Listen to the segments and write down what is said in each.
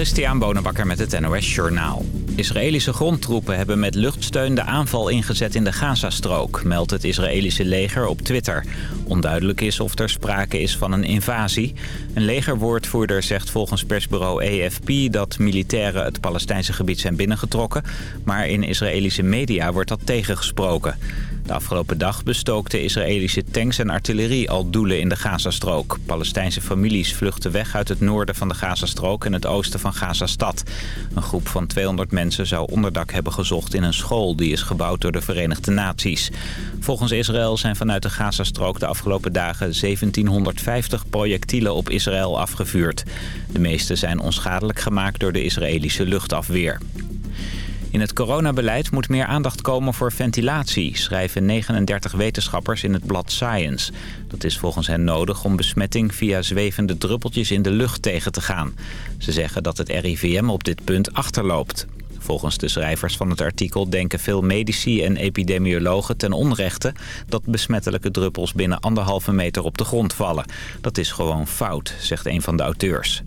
Christian Bonenbakker met het NOS Journaal. Israëlische grondtroepen hebben met luchtsteun de aanval ingezet in de Gazastrook, meldt het Israëlische leger op Twitter. Onduidelijk is of er sprake is van een invasie. Een legerwoordvoerder zegt volgens persbureau AFP dat militairen het Palestijnse gebied zijn binnengetrokken, maar in Israëlische media wordt dat tegengesproken. De afgelopen dag bestookten Israëlische tanks en artillerie al doelen in de Gazastrook. Palestijnse families vluchten weg uit het noorden van de Gazastrook en het oosten van Gazastad. Een groep van 200 mensen zou onderdak hebben gezocht in een school die is gebouwd door de Verenigde Naties. Volgens Israël zijn vanuit de Gazastrook de afgelopen dagen 1750 projectielen op Israël afgevuurd. De meeste zijn onschadelijk gemaakt door de Israëlische luchtafweer. In het coronabeleid moet meer aandacht komen voor ventilatie, schrijven 39 wetenschappers in het blad Science. Dat is volgens hen nodig om besmetting via zwevende druppeltjes in de lucht tegen te gaan. Ze zeggen dat het RIVM op dit punt achterloopt. Volgens de schrijvers van het artikel denken veel medici en epidemiologen ten onrechte... dat besmettelijke druppels binnen anderhalve meter op de grond vallen. Dat is gewoon fout, zegt een van de auteurs.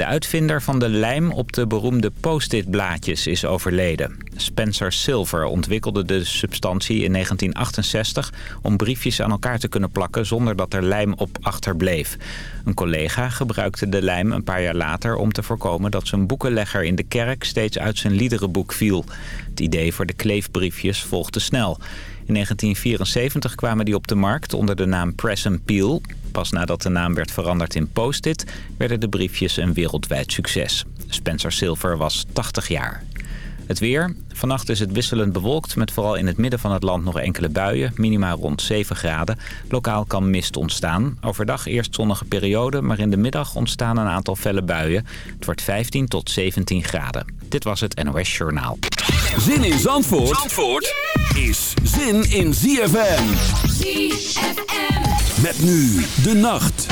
De uitvinder van de lijm op de beroemde post-it blaadjes is overleden. Spencer Silver ontwikkelde de substantie in 1968 om briefjes aan elkaar te kunnen plakken zonder dat er lijm op achterbleef. Een collega gebruikte de lijm een paar jaar later om te voorkomen dat zijn boekenlegger in de kerk steeds uit zijn liederenboek viel. Het idee voor de kleefbriefjes volgde snel. In 1974 kwamen die op de markt onder de naam Press Peel. Pas nadat de naam werd veranderd in Post-it... werden de briefjes een wereldwijd succes. Spencer Silver was 80 jaar. Het weer. Vannacht is het wisselend bewolkt met vooral in het midden van het land nog enkele buien. Minimaal rond 7 graden. Lokaal kan mist ontstaan. Overdag eerst zonnige periode, maar in de middag ontstaan een aantal felle buien. Het wordt 15 tot 17 graden. Dit was het NOS Journaal. Zin in Zandvoort, Zandvoort is zin in ZFM. ZFM. Met nu de nacht.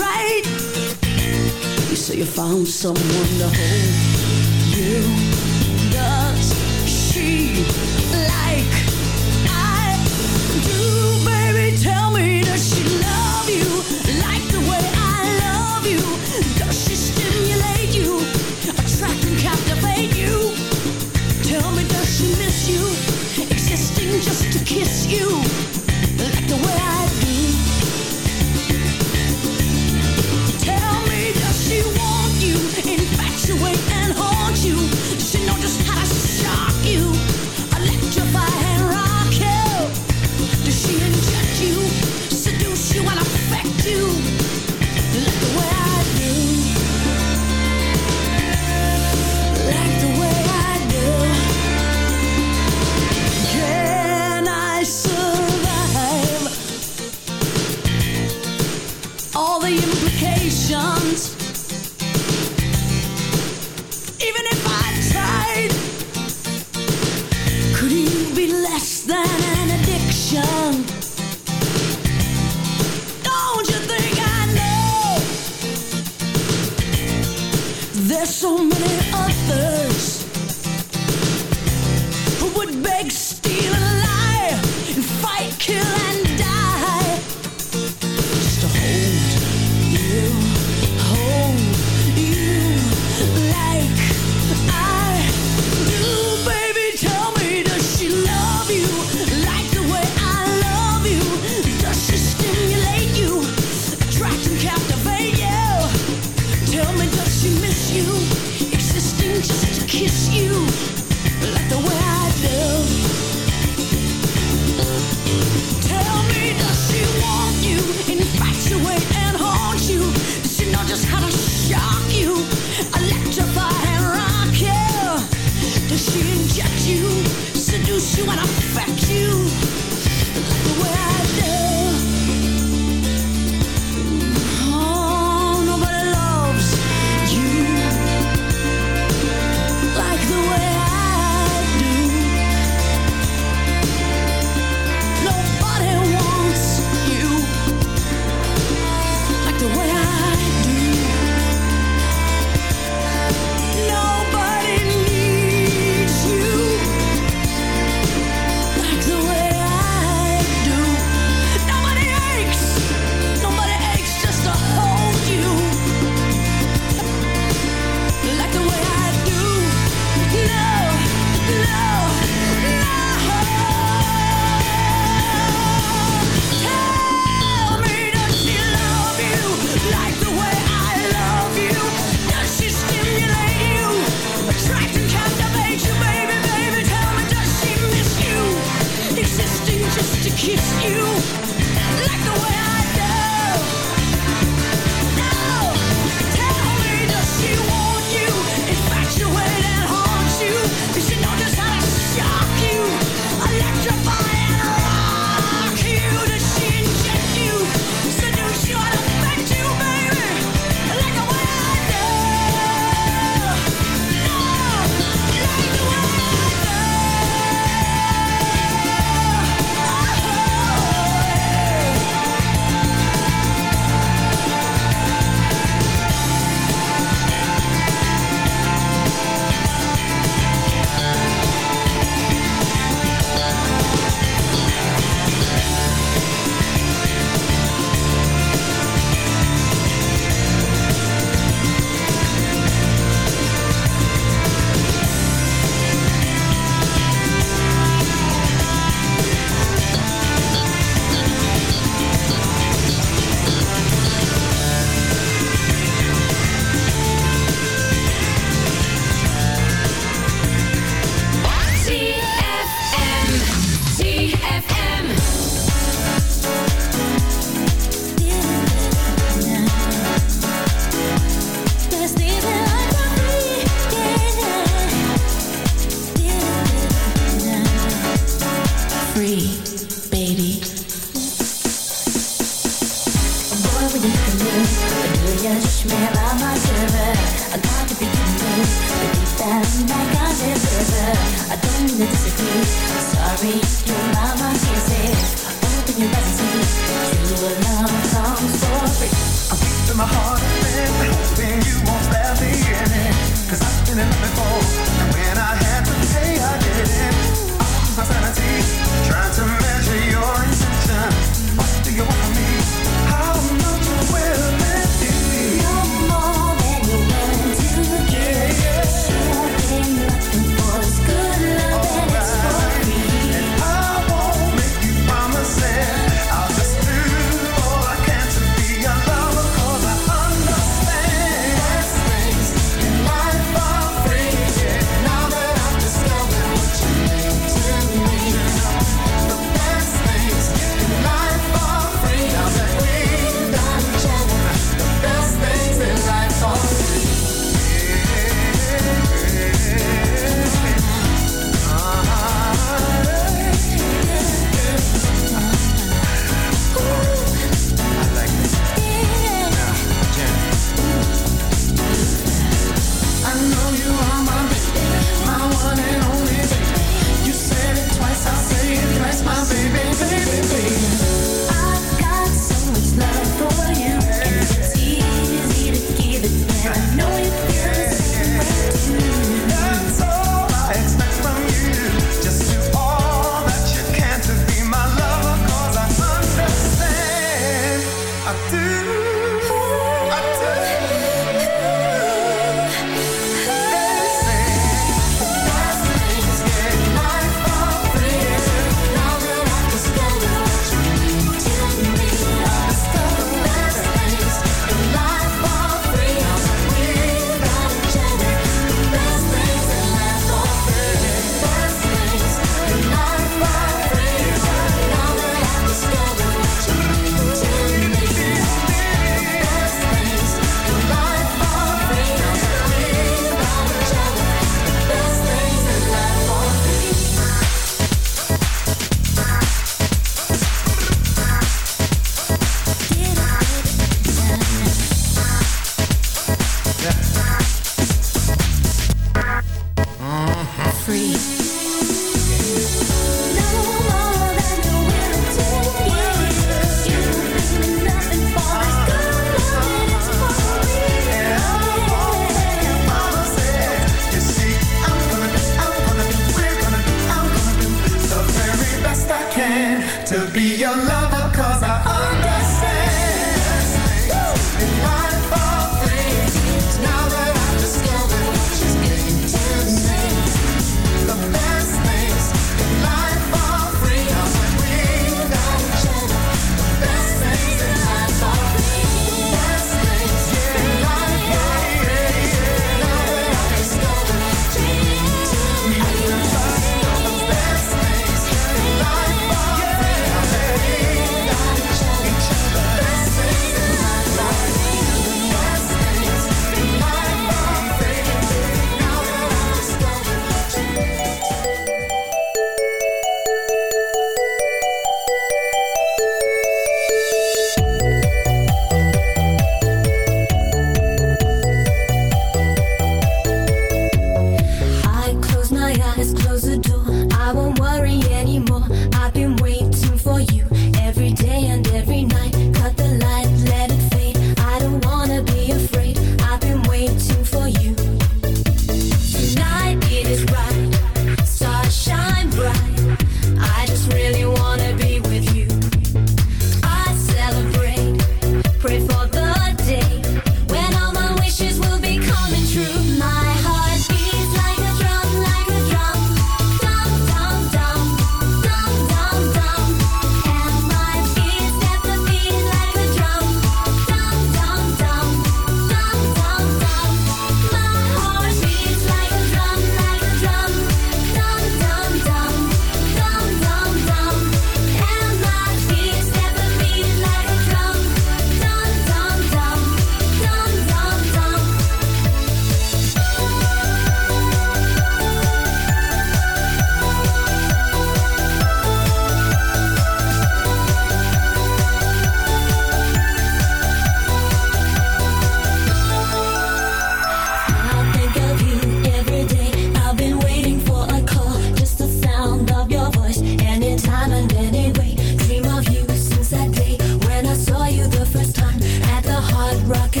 hard rock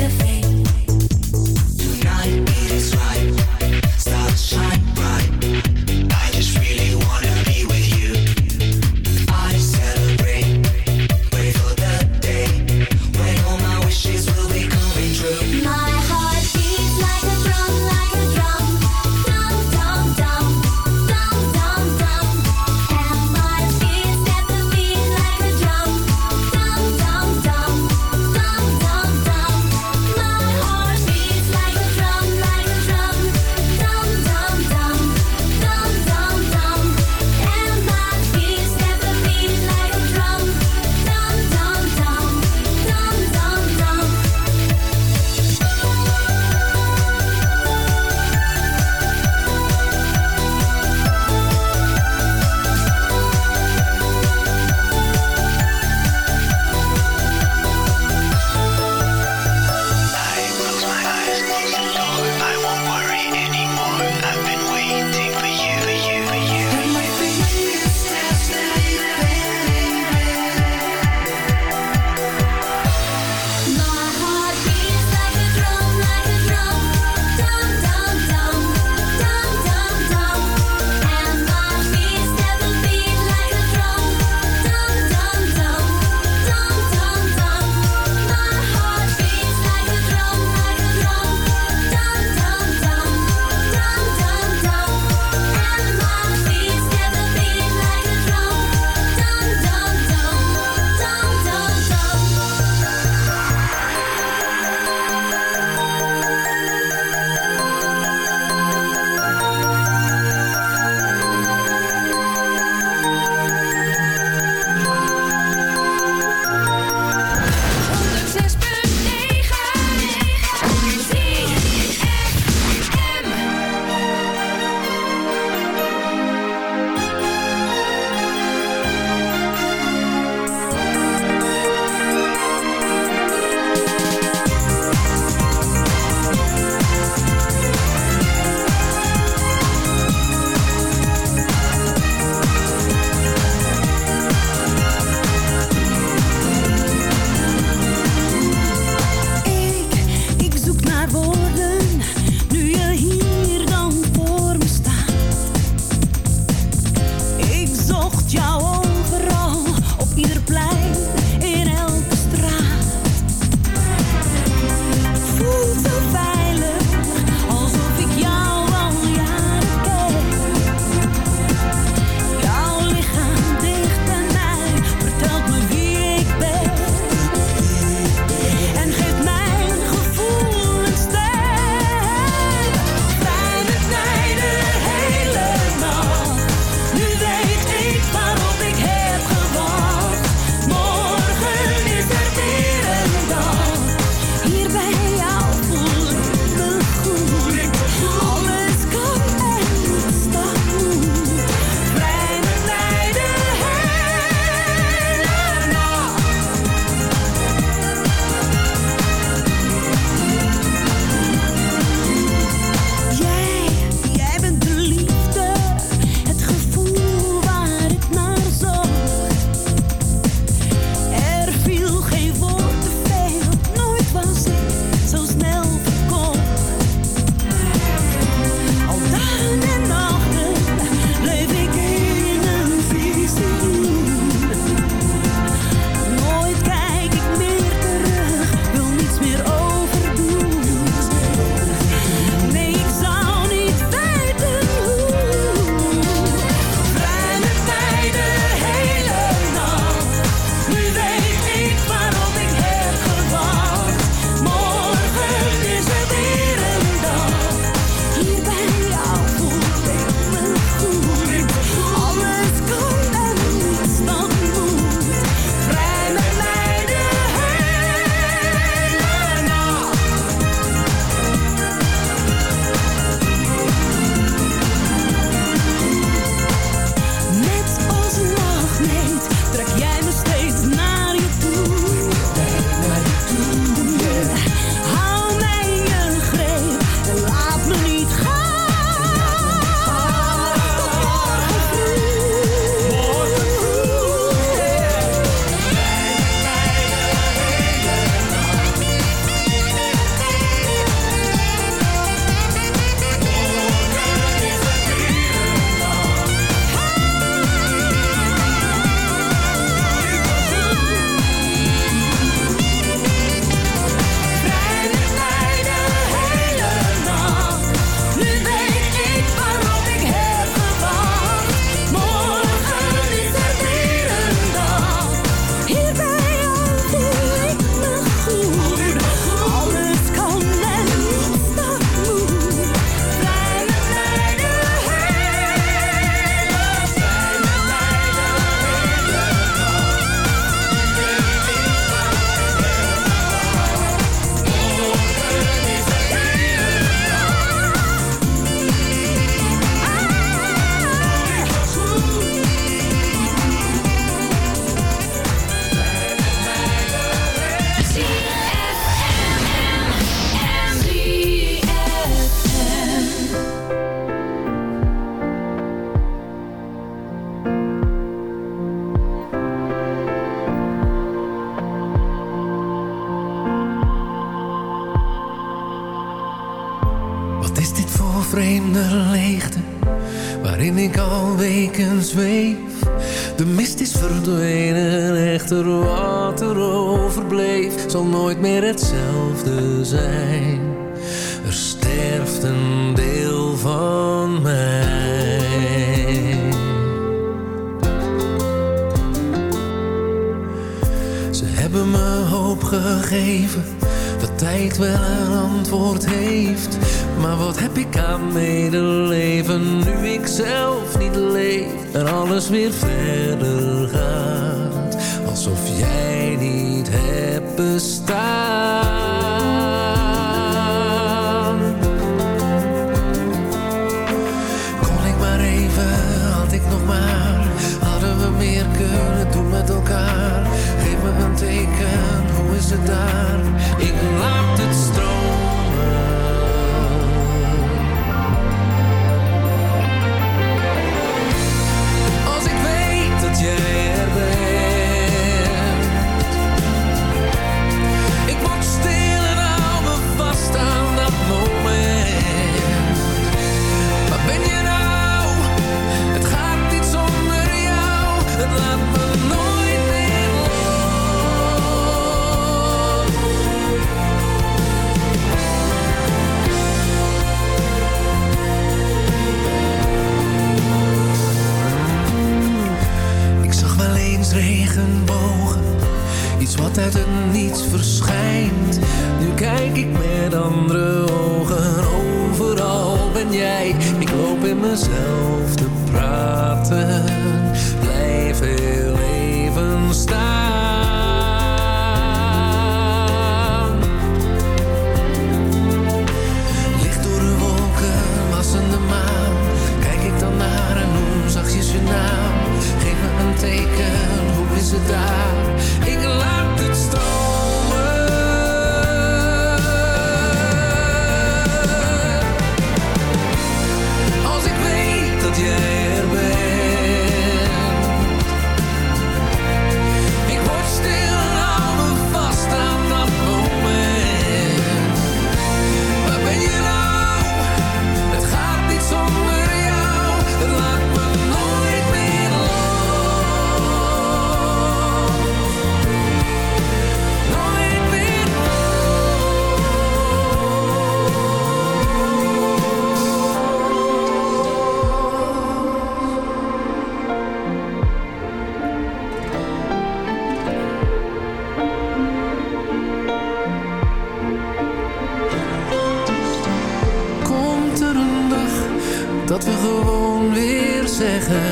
maar leven nu ik zelf niet leef en alles weer verder gaat. Alsof jij niet hebt bestaan.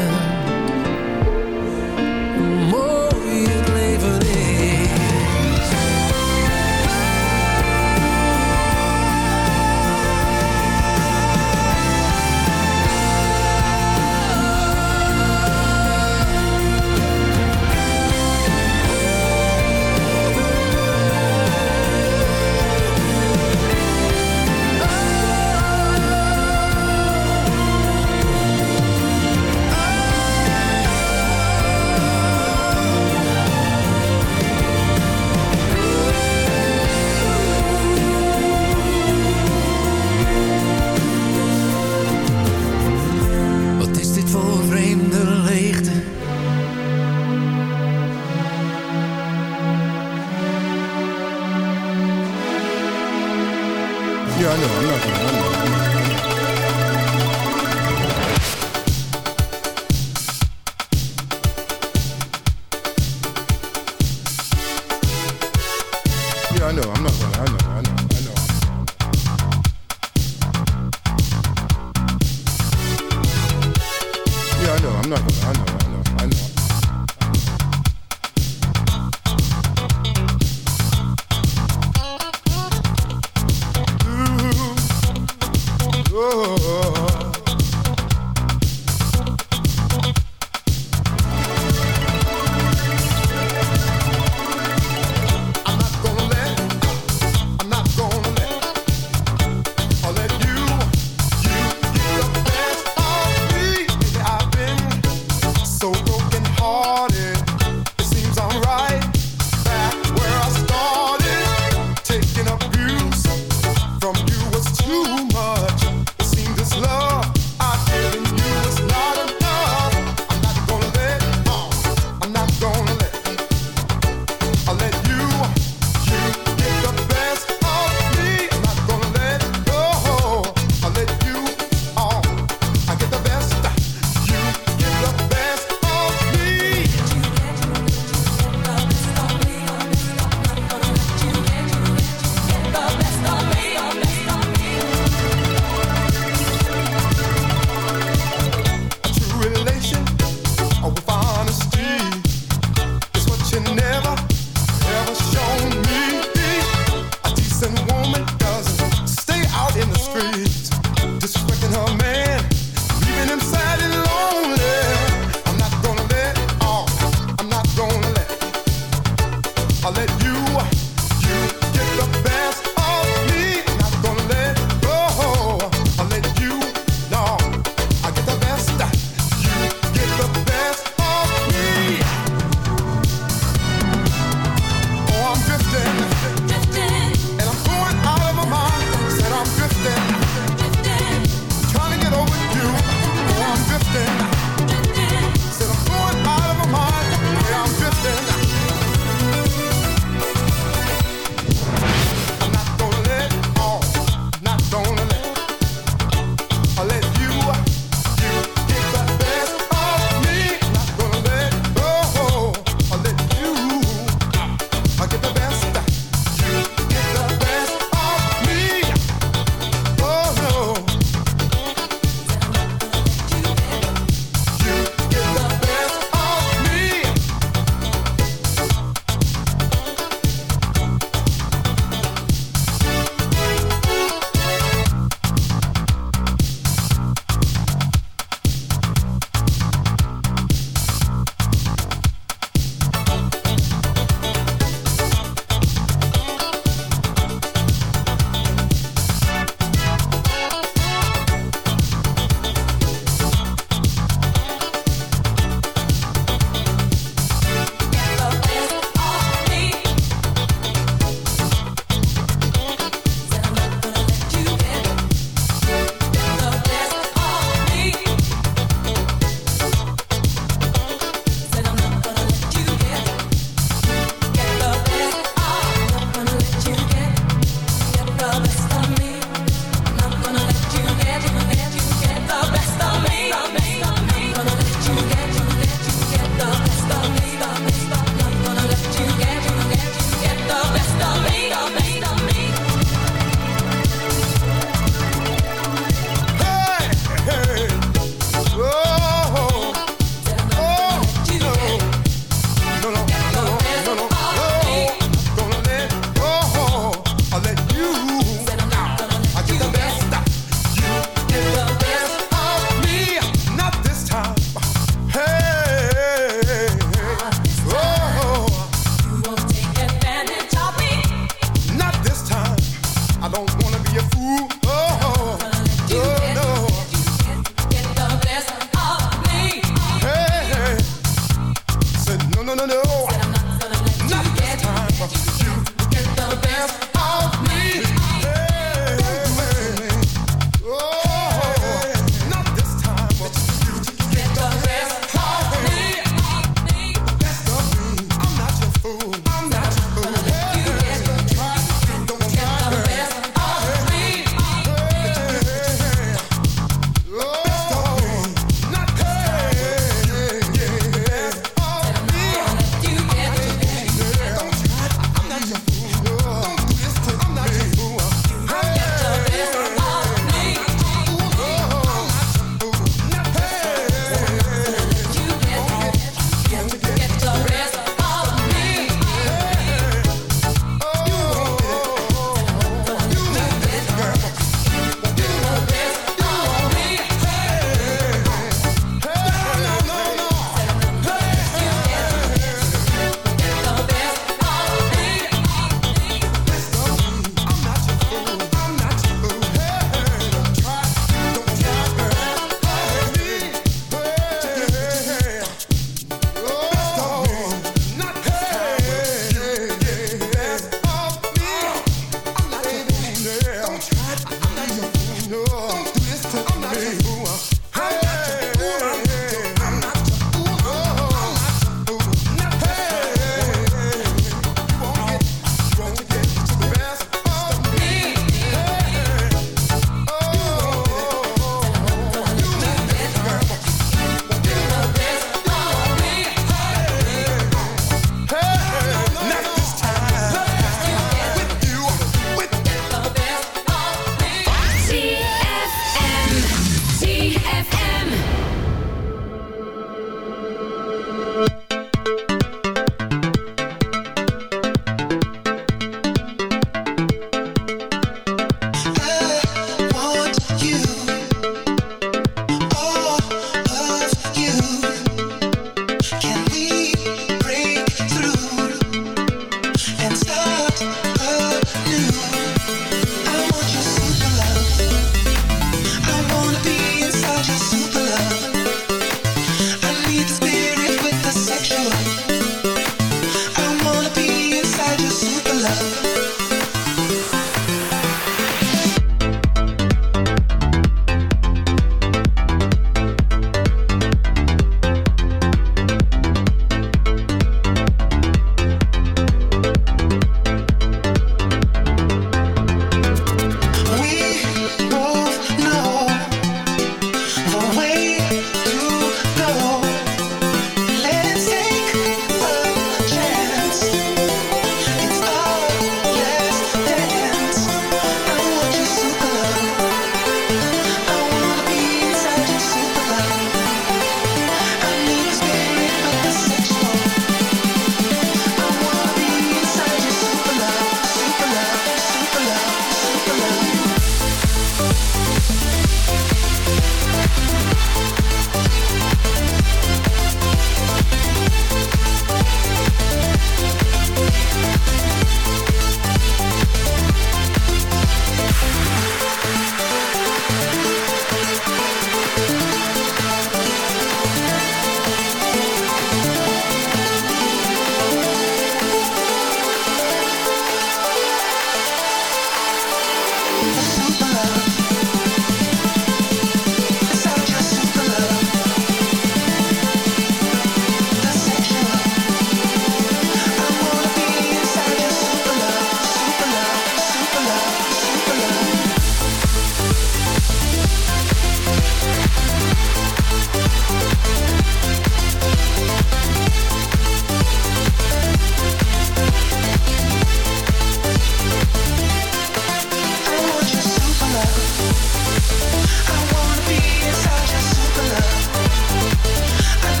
time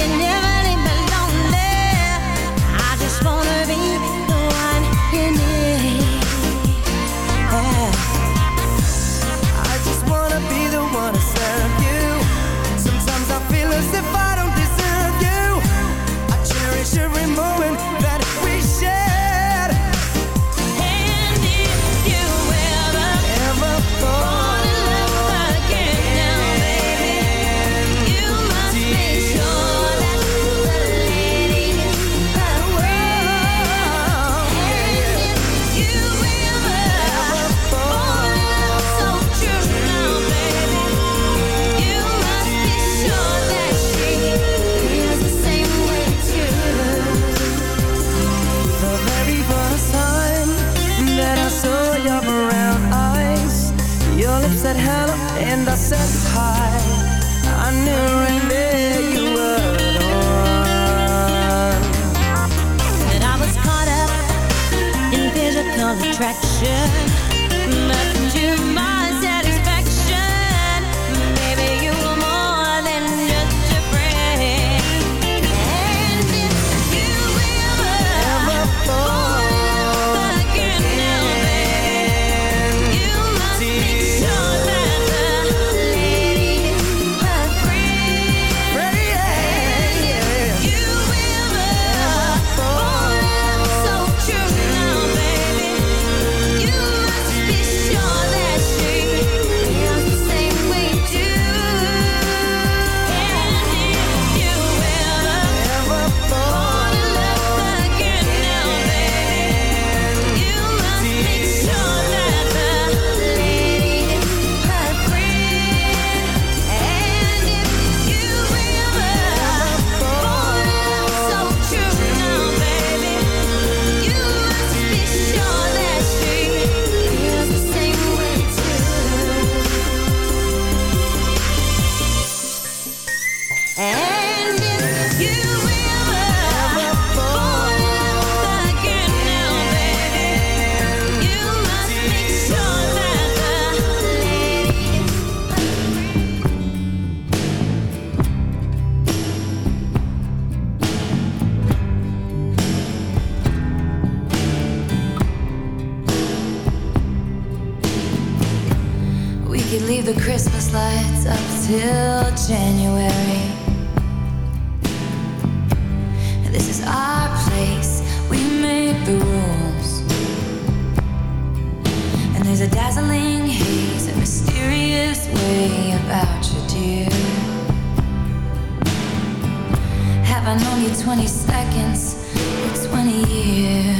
you never year